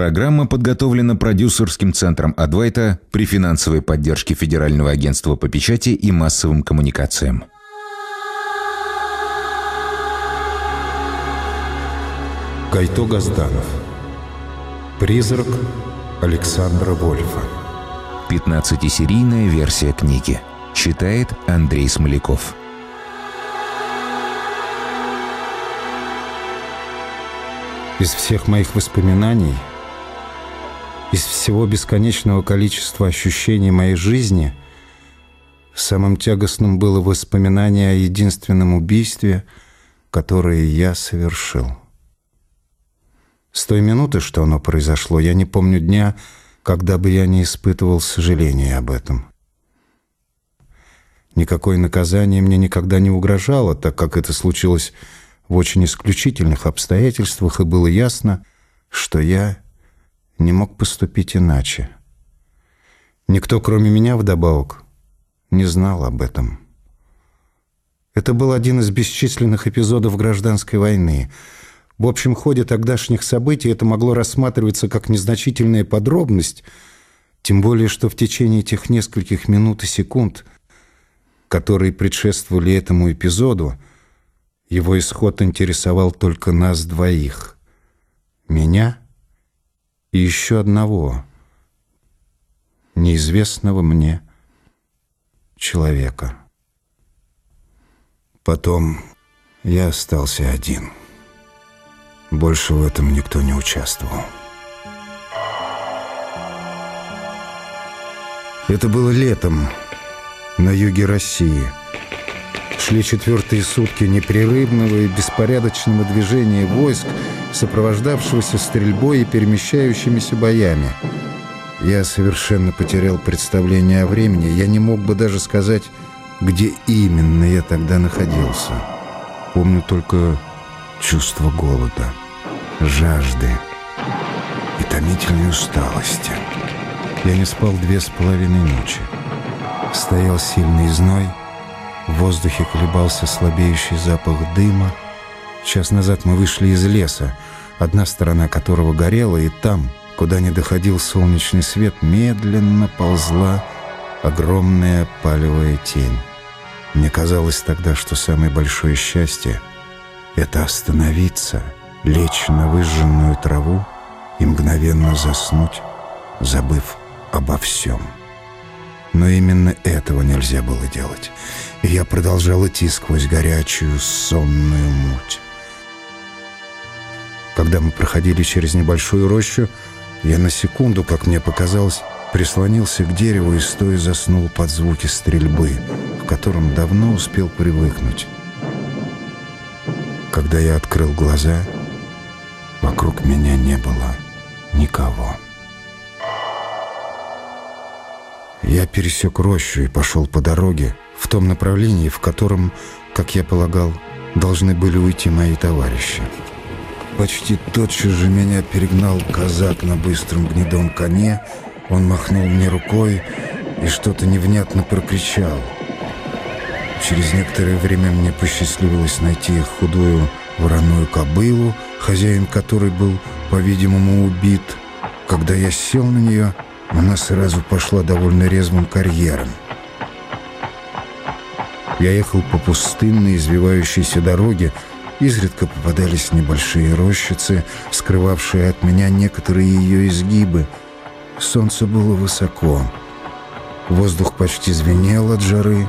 Программа подготовлена продюсерским центром «Адвайта» при финансовой поддержке Федерального агентства по печати и массовым коммуникациям. Гайто Газданов Призрак Александра Вольфа 15-серийная версия книги. Читает Андрей Смоляков. Из всех моих воспоминаний – из всего бесконечного количества ощущений моей жизни самым тягостным было воспоминание о единственном убийстве, которое я совершил. С той минуты, что оно произошло, я не помню дня, когда бы я не испытывал сожаления об этом. Никакое наказание мне никогда не угрожало, так как это случилось в очень исключительных обстоятельствах, и было ясно, что я не мог поступить иначе. Никто, кроме меня, вдобавок, не знал об этом. Это был один из бесчисленных эпизодов гражданской войны. В общем ходе тогдашних событий это могло рассматриваться как незначительная подробность, тем более, что в течение этих нескольких минут и секунд, которые предшествовали этому эпизоду, его исход интересовал только нас двоих. Меня и еще одного неизвестного мне человека. Потом я остался один. Больше в этом никто не участвовал. Это было летом на юге России. Шли четвертые сутки непрерывного и беспорядочного движения войск – сопровождавшегося стрельбой и перемещающимися боями. Я совершенно потерял представление о времени. Я не мог бы даже сказать, где именно я тогда находился. Помню только чувство голода, жажды и томительной усталости. Я не спал две с половиной ночи. Стоял сильный зной, в воздухе колебался слабеющий запах дыма, Час назад мы вышли из леса, одна сторона которого горела, и там, куда не доходил солнечный свет, медленно ползла огромная палевая тень. Мне казалось тогда, что самое большое счастье — это остановиться, лечь на выжженную траву и мгновенно заснуть, забыв обо всем. Но именно этого нельзя было делать, и я продолжал идти сквозь горячую сонную муть. Когда мы проходили через небольшую рощу, я на секунду, как мне показалось, прислонился к дереву и стоя заснул под звуки стрельбы, к которым давно успел привыкнуть. Когда я открыл глаза, вокруг меня не было никого. Я пересек рощу и пошел по дороге в том направлении, в котором, как я полагал, должны были уйти мои товарищи. Почти тотчас же меня перегнал казак на быстром гнедом коне. Он махнул мне рукой и что-то невнятно прокричал. Через некоторое время мне посчастливилось найти худую вороную кобылу, хозяин которой был, по-видимому, убит. Когда я сел на нее, она сразу пошла довольно резвым карьером. Я ехал по пустынной, извивающейся дороге, Изредка попадались небольшие рощицы, скрывавшие от меня некоторые ее изгибы. Солнце было высоко. Воздух почти звенел от жары.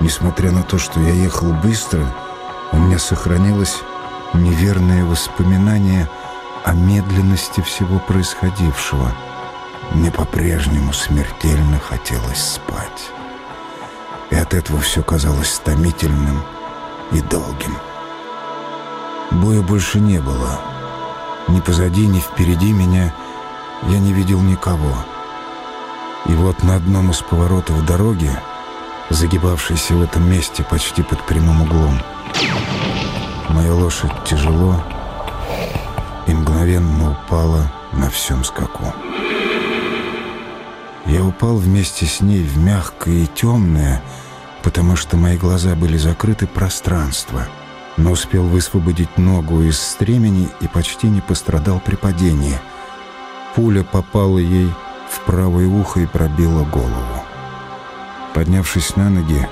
Несмотря на то, что я ехал быстро, у меня сохранилось неверное воспоминание о медленности всего происходившего. Мне по-прежнему смертельно хотелось спать. И от этого все казалось томительным и долгим. Боя больше не было. Ни позади, ни впереди меня я не видел никого. И вот на одном из поворотов дороги, загибавшейся в этом месте почти под прямым углом, моя лошадь тяжело и мгновенно упала на всем скаку. Я упал вместе с ней в мягкое и темное, потому что мои глаза были закрыты пространство — но успел высвободить ногу из стремени и почти не пострадал при падении. пуля попала ей в правое ухо и пробила голову. Поднявшись на ноги,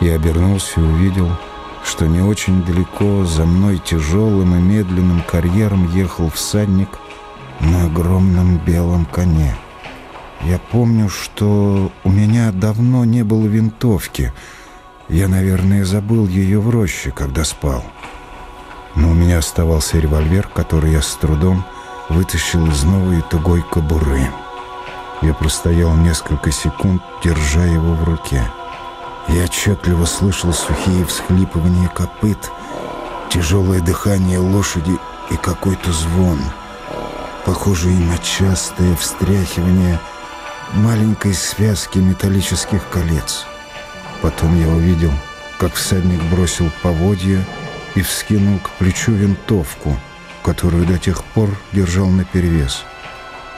я обернулся и увидел, что не очень далеко за мной тяжелым и медленным карьером ехал всадник на огромном белом коне. Я помню, что у меня давно не было винтовки. Я, наверное, забыл ее в роще, когда спал. Но у меня оставался револьвер, который я с трудом вытащил из новой тугой кобуры. Я простоял несколько секунд, держа его в руке. Я отчетливо слышал сухие всхлипывания копыт, тяжелое дыхание лошади и какой-то звон, похожий на частое встряхивание маленькой связки металлических колец. Потом я увидел, как всадник бросил поводья и вскинул к плечу винтовку, которую до тех пор держал наперевес.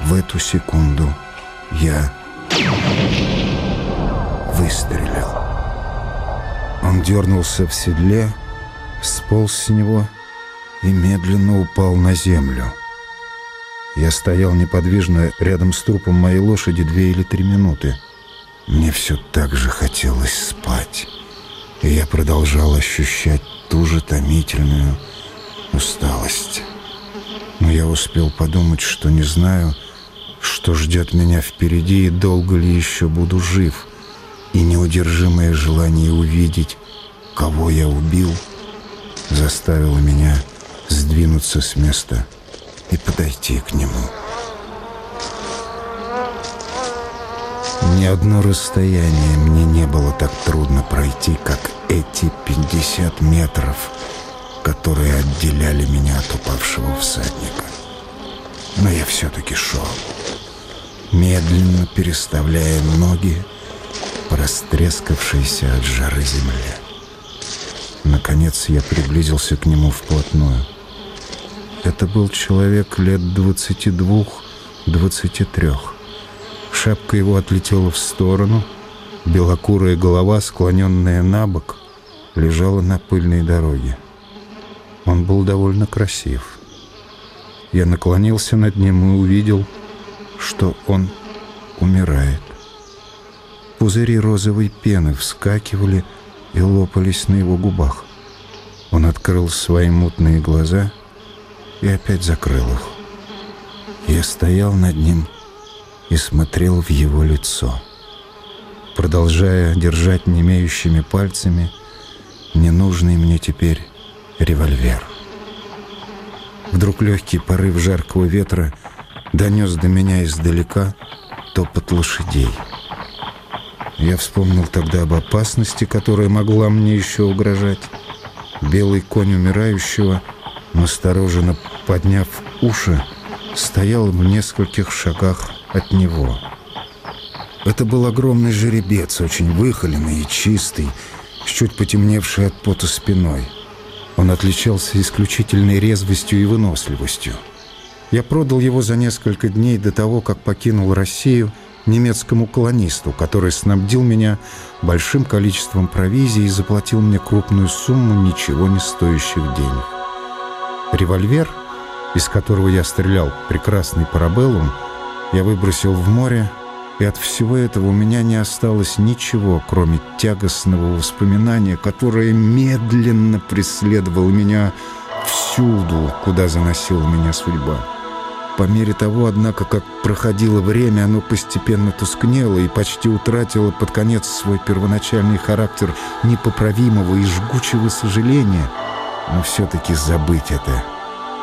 В эту секунду я выстрелил. Он дернулся в седле, сполз с него и медленно упал на землю. Я стоял неподвижно рядом с трупом моей лошади две или три минуты. Мне все так же хотелось спать, и я продолжал ощущать ту же томительную усталость. Но я успел подумать, что не знаю, что ждет меня впереди и долго ли еще буду жив, и неудержимое желание увидеть, кого я убил, заставило меня сдвинуться с места и подойти к нему. Ни одно расстояние мне не было так трудно пройти, как эти 50 метров, которые отделяли меня от упавшего всадника. Но я все-таки шел, медленно переставляя ноги по растрескавшейся от жары земле. Наконец я приблизился к нему вплотную. Это был человек лет 22-23. Шапка его отлетела в сторону, белокурая голова, склоненная на бок, лежала на пыльной дороге. Он был довольно красив. Я наклонился над ним и увидел, что он умирает. Пузыри розовой пены вскакивали и лопались на его губах. Он открыл свои мутные глаза и опять закрыл их. Я стоял над ним и смотрел в его лицо, продолжая держать немеющими пальцами ненужный мне теперь револьвер. Вдруг легкий порыв жаркого ветра донес до меня издалека топот лошадей. Я вспомнил тогда об опасности, которая могла мне еще угрожать. Белый конь умирающего, настороженно подняв уши, стоял в нескольких шагах от него. Это был огромный жеребец, очень выхоленный и чистый, с чуть потемневшей от пота спиной. Он отличался исключительной резвостью и выносливостью. Я продал его за несколько дней до того, как покинул Россию немецкому колонисту, который снабдил меня большим количеством провизии и заплатил мне крупную сумму ничего не стоящих денег. Револьвер, из которого я стрелял, прекрасный парабеллум, я выбросил в море, и от всего этого у меня не осталось ничего, кроме тягостного воспоминания, которое медленно преследовало меня всюду, куда заносила меня судьба. По мере того, однако, как проходило время, оно постепенно тускнело и почти утратило под конец свой первоначальный характер непоправимого и жгучего сожаления. Но все-таки забыть это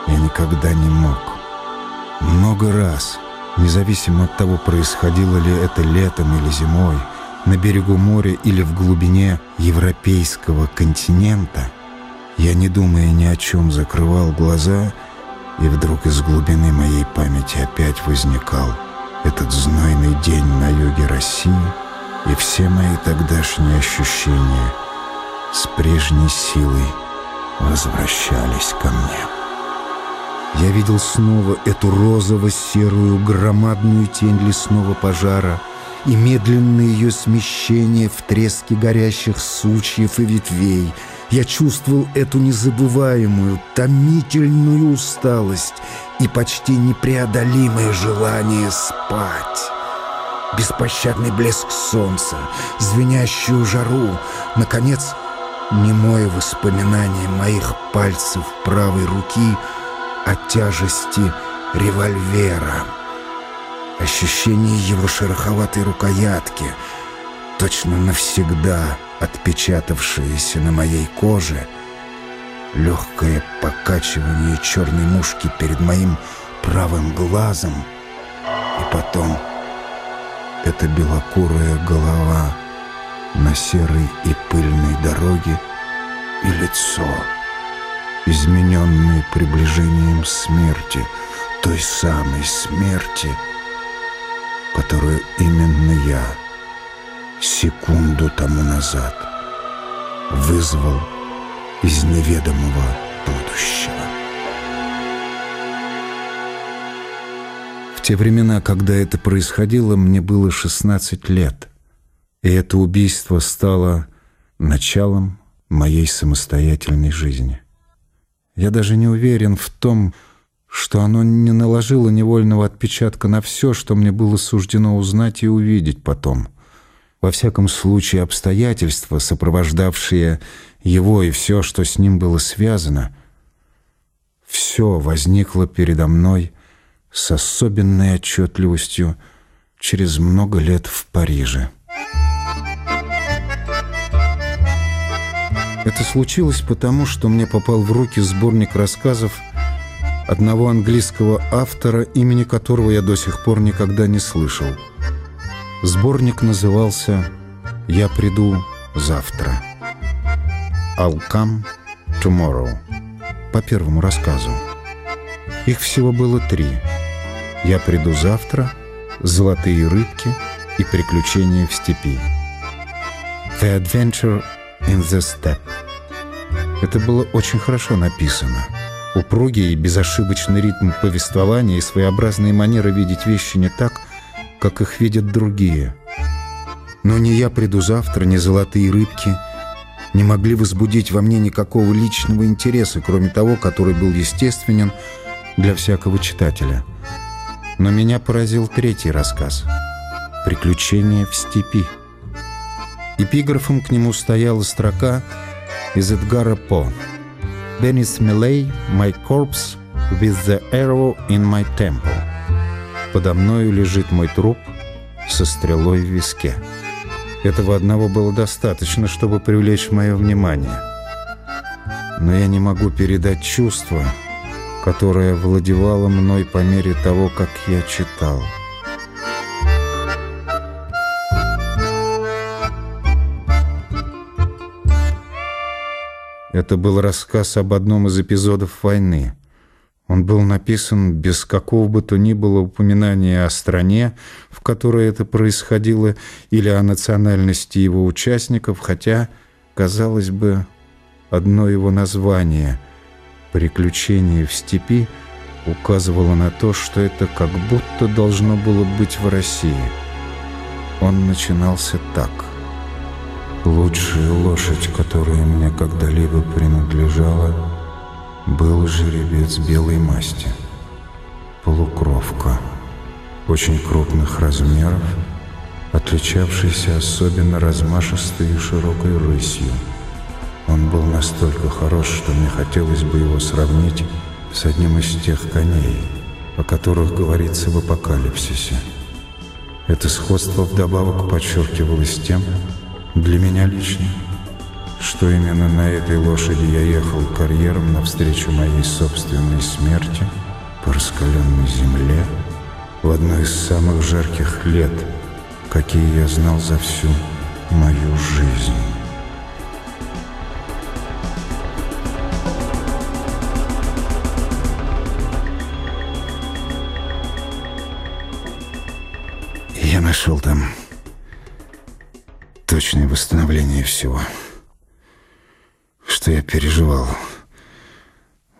я никогда не мог. Много раз, независимо от того, происходило ли это летом или зимой, на берегу моря или в глубине европейского континента, я, не думая ни о чем, закрывал глаза — и вдруг из глубины моей памяти опять возникал этот знойный день на юге России и все мои тогдашние ощущения с прежней силой возвращались ко мне. Я видел снова эту розово-серую громадную тень лесного пожара и медленное ее смещение в треске горящих сучьев и ветвей — я чувствовал эту незабываемую, томительную усталость и почти непреодолимое желание спать. Беспощадный блеск солнца, звенящую жару, наконец, немое воспоминание моих пальцев правой руки о тяжести револьвера. Ощущение его шероховатой рукоятки, точно навсегда отпечатавшееся на моей коже, легкое покачивание черной мушки перед моим правым глазом, и потом эта белокурая голова на серой и пыльной дороге и лицо, измененное приближением смерти, той самой смерти, которую именно я секунду тому назад вызвал из неведомого будущего. В те времена, когда это происходило, мне было 16 лет, и это убийство стало началом моей самостоятельной жизни. Я даже не уверен в том, что оно не наложило невольного отпечатка на все, что мне было суждено узнать и увидеть потом. Во всяком случае, обстоятельства, сопровождавшие его и все, что с ним было связано, все возникло передо мной с особенной отчетливостью через много лет в Париже. Это случилось потому, что мне попал в руки сборник рассказов одного английского автора, имени которого я до сих пор никогда не слышал. Сборник назывался «Я приду завтра». «I'll come tomorrow» по первому рассказу. Их всего было три. «Я приду завтра», «Золотые рыбки» и «Приключения в степи». «The Adventure in the Steppe». Это было очень хорошо написано. Упругий и безошибочный ритм повествования и своеобразные манеры видеть вещи не так, как их видят другие. Но ни «Я приду завтра», ни «Золотые рыбки» не могли возбудить во мне никакого личного интереса, кроме того, который был естественен для всякого читателя. Но меня поразил третий рассказ «Приключения в степи». Эпиграфом к нему стояла строка из Эдгара По «Beneath me my corpse with the arrow in my temple». «Подо мною лежит мой труп со стрелой в виске». Этого одного было достаточно, чтобы привлечь мое внимание. Но я не могу передать чувство, которое владевало мной по мере того, как я читал. Это был рассказ об одном из эпизодов войны. Он был написан без какого бы то ни было упоминания о стране, в которой это происходило, или о национальности его участников, хотя, казалось бы, одно его название «Приключения в степи» указывало на то, что это как будто должно было быть в России. Он начинался так. «Лучшая лошадь, которая мне когда-либо принадлежала — был жеребец белой масти, полукровка, очень крупных размеров, отличавшийся особенно размашистой и широкой рысью. Он был настолько хорош, что мне хотелось бы его сравнить с одним из тех коней, о которых говорится в апокалипсисе. Это сходство вдобавок подчеркивалось тем, для меня лично, что именно на этой лошади я ехал карьером навстречу моей собственной смерти по раскаленной земле в одно из самых жарких лет, какие я знал за всю мою жизнь. Я нашел там точное восстановление всего — что я переживал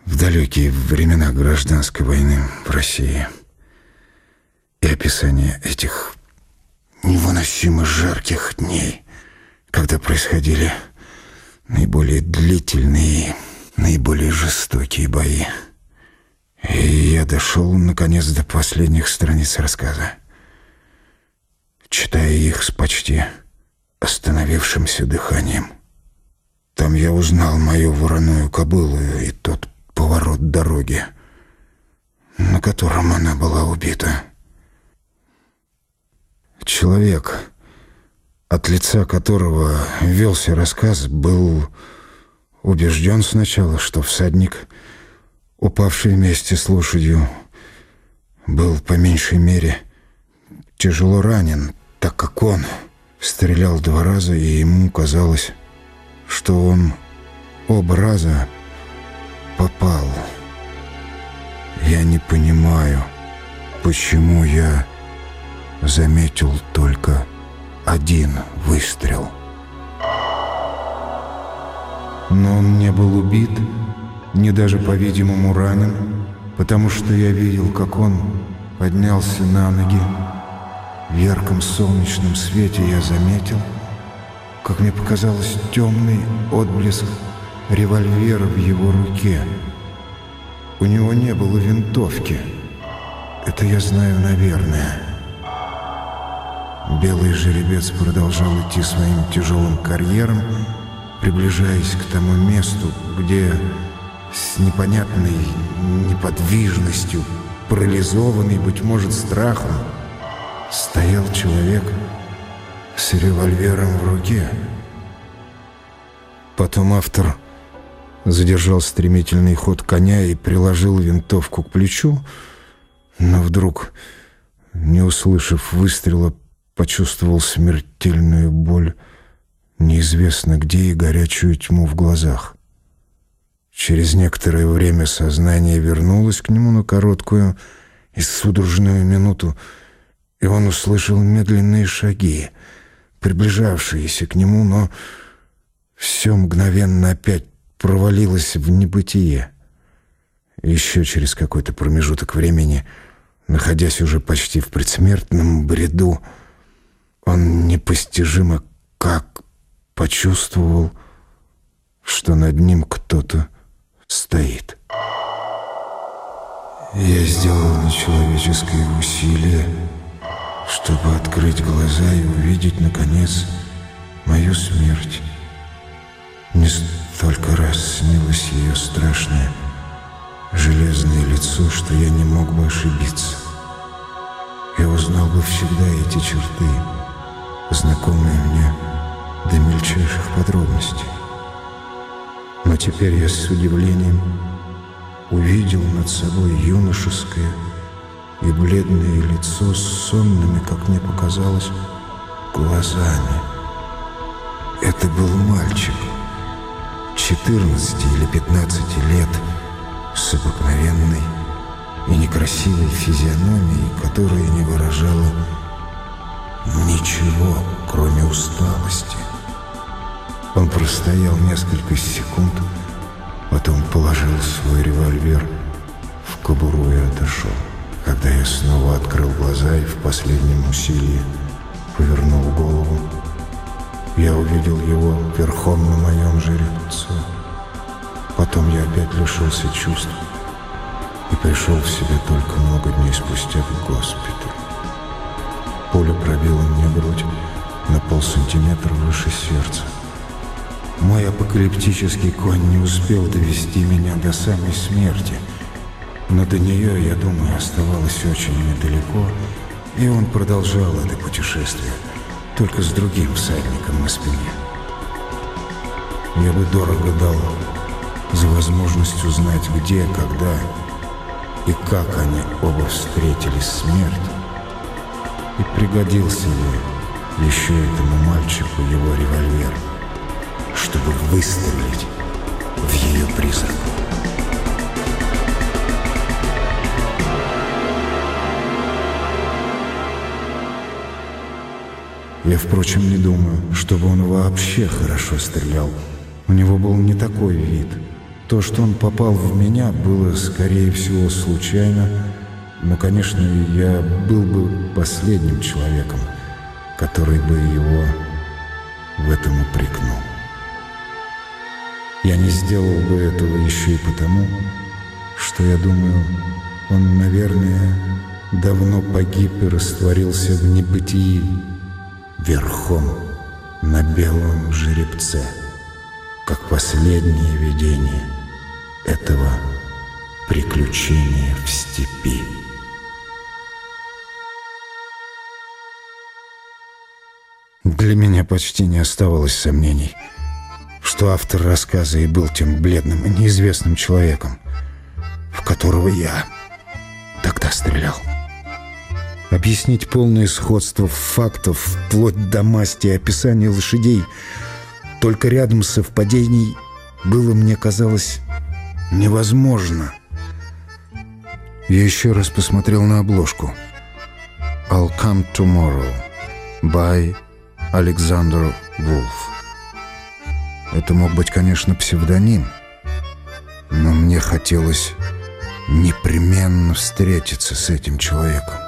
в далекие времена гражданской войны в России. И описание этих невыносимо жарких дней, когда происходили наиболее длительные, наиболее жестокие бои. И я дошел, наконец, до последних страниц рассказа. Читая их с почти остановившимся дыханием. Там я узнал мою вороную кобылу и тот поворот дороги, на котором она была убита. Человек, от лица которого велся рассказ, был убежден сначала, что всадник, упавший вместе с лошадью, был по меньшей мере тяжело ранен, так как он стрелял два раза, и ему казалось, что он оба раза попал. Я не понимаю, почему я заметил только один выстрел. Но он не был убит, не даже, по-видимому, ранен, потому что я видел, как он поднялся на ноги. В ярком солнечном свете я заметил, как мне показалось, темный отблеск револьвера в его руке. У него не было винтовки. Это я знаю, наверное. Белый жеребец продолжал идти своим тяжелым карьером, приближаясь к тому месту, где с непонятной неподвижностью, парализованный, быть может, страхом, стоял человек с револьвером в руке. Потом автор задержал стремительный ход коня и приложил винтовку к плечу, но вдруг, не услышав выстрела, почувствовал смертельную боль, неизвестно где и горячую тьму в глазах. Через некоторое время сознание вернулось к нему на короткую и судорожную минуту, и он услышал медленные шаги, приближавшиеся к нему, но все мгновенно опять провалилось в небытие. Еще через какой-то промежуток времени, находясь уже почти в предсмертном бреду, он непостижимо как почувствовал, что над ним кто-то стоит. Я сделал нечеловеческое усилие, чтобы открыть глаза и увидеть, наконец, мою смерть. Не столько раз снилось ее страшное железное лицо, что я не мог бы ошибиться. Я узнал бы всегда эти черты, знакомые мне до мельчайших подробностей. Но теперь я с удивлением увидел над собой юношеское, и бледное лицо с сонными, как мне показалось, глазами. Это был мальчик, 14 или 15 лет, с обыкновенной и некрасивой физиономией, которая не выражала ничего, кроме усталости. Он простоял несколько секунд, потом положил свой револьвер в кобуру и отошел. Когда я снова открыл глаза и в последнем усилии повернул голову, я увидел его верхом на моем жеребце. Потом я опять лишился чувств и пришел в себя только много дней спустя в госпиталь. Пуля пробила мне грудь на полсантиметра выше сердца. Мой апокалиптический конь не успел довести меня до самой смерти — но до нее, я думаю, оставалось очень недалеко, и он продолжал это путешествие, только с другим всадником на спине. Я бы дорого дал за возможность узнать, где, когда и как они оба встретили смерть, и пригодился ли еще этому мальчику его револьвер, чтобы выстрелить в ее призрак. Я, впрочем, не думаю, чтобы он вообще хорошо стрелял. У него был не такой вид. То, что он попал в меня, было, скорее всего, случайно, но, конечно, я был бы последним человеком, который бы его в этом упрекнул. Я не сделал бы этого еще и потому, что я думаю, он, наверное, давно погиб и растворился в небытии верхом на белом жеребце, как последнее видение этого приключения в степи. Для меня почти не оставалось сомнений, что автор рассказа и был тем бледным и неизвестным человеком, в которого я тогда стрелял. Объяснить полное сходство фактов, вплоть до масти описания лошадей, только рядом совпадений было, мне казалось, невозможно. Я еще раз посмотрел на обложку. «I'll come tomorrow» by Александр Вулф. Это мог быть, конечно, псевдоним, но мне хотелось непременно встретиться с этим человеком.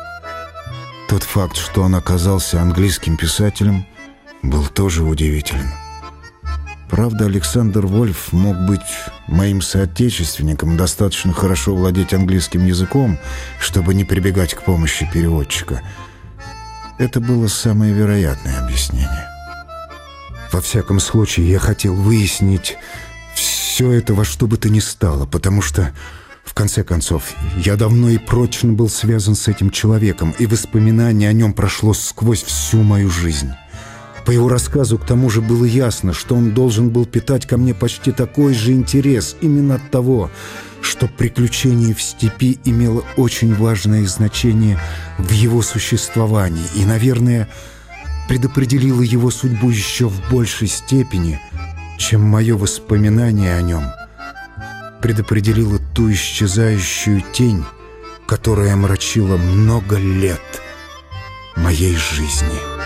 Тот факт, что он оказался английским писателем, был тоже удивителен. Правда, Александр Вольф мог быть моим соотечественником, достаточно хорошо владеть английским языком, чтобы не прибегать к помощи переводчика. Это было самое вероятное объяснение. Во всяком случае, я хотел выяснить все это во что бы то ни стало, потому что, в конце концов, я давно и прочно был связан с этим человеком, и воспоминание о нем прошло сквозь всю мою жизнь. По его рассказу, к тому же, было ясно, что он должен был питать ко мне почти такой же интерес именно от того, что приключение в степи имело очень важное значение в его существовании и, наверное, предопределило его судьбу еще в большей степени, чем мое воспоминание о нем предопределило ту исчезающую тень, которая омрачила много лет моей жизни».